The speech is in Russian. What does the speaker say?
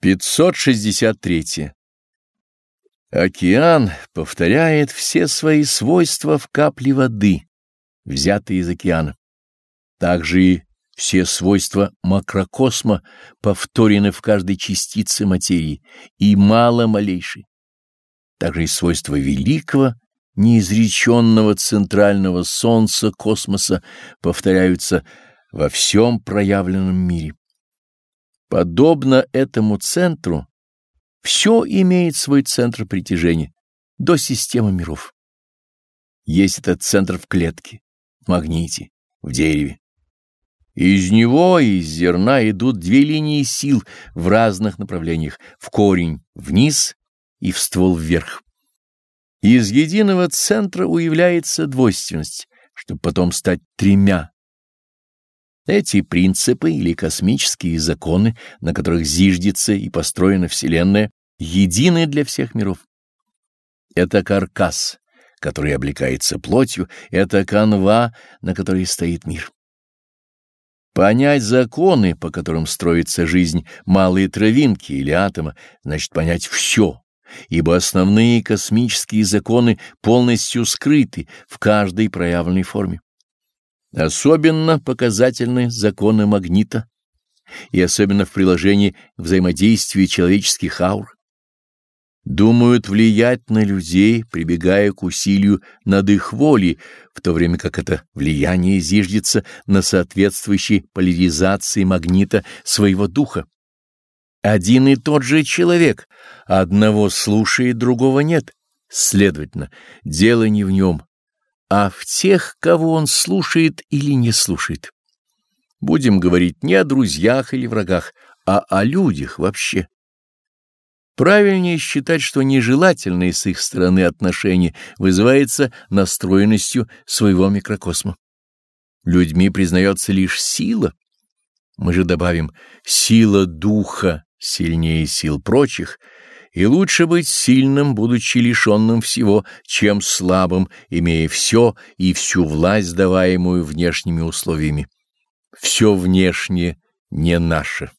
563. Океан повторяет все свои свойства в капле воды, взятые из океана. Также и все свойства макрокосма повторены в каждой частице материи, и мало малейшей. Также и свойства великого, неизреченного центрального солнца космоса повторяются во всем проявленном мире. Подобно этому центру, все имеет свой центр притяжения до системы миров. Есть этот центр в клетке, в магните, в дереве. Из него, из зерна, идут две линии сил в разных направлениях, в корень вниз и в ствол вверх. Из единого центра уявляется двойственность, чтобы потом стать тремя эти принципы или космические законы, на которых зиждется и построена Вселенная, едины для всех миров. Это каркас, который облекается плотью, это канва, на которой стоит мир. Понять законы, по которым строится жизнь малые травинки или атома, значит понять все, ибо основные космические законы полностью скрыты в каждой проявленной форме. Особенно показательны законы магнита и особенно в приложении взаимодействия человеческих аур. Думают влиять на людей, прибегая к усилию над их волей, в то время как это влияние зиждется на соответствующей поляризации магнита своего духа. Один и тот же человек, одного слушает, другого нет. Следовательно, дело не в нем, а в тех, кого он слушает или не слушает. Будем говорить не о друзьях или врагах, а о людях вообще. Правильнее считать, что нежелательные с их стороны отношения вызывается настроенностью своего микрокосма. Людьми признается лишь сила. Мы же добавим «сила духа сильнее сил прочих», и лучше быть сильным, будучи лишенным всего, чем слабым, имея все и всю власть, даваемую внешними условиями. Все внешнее не наше.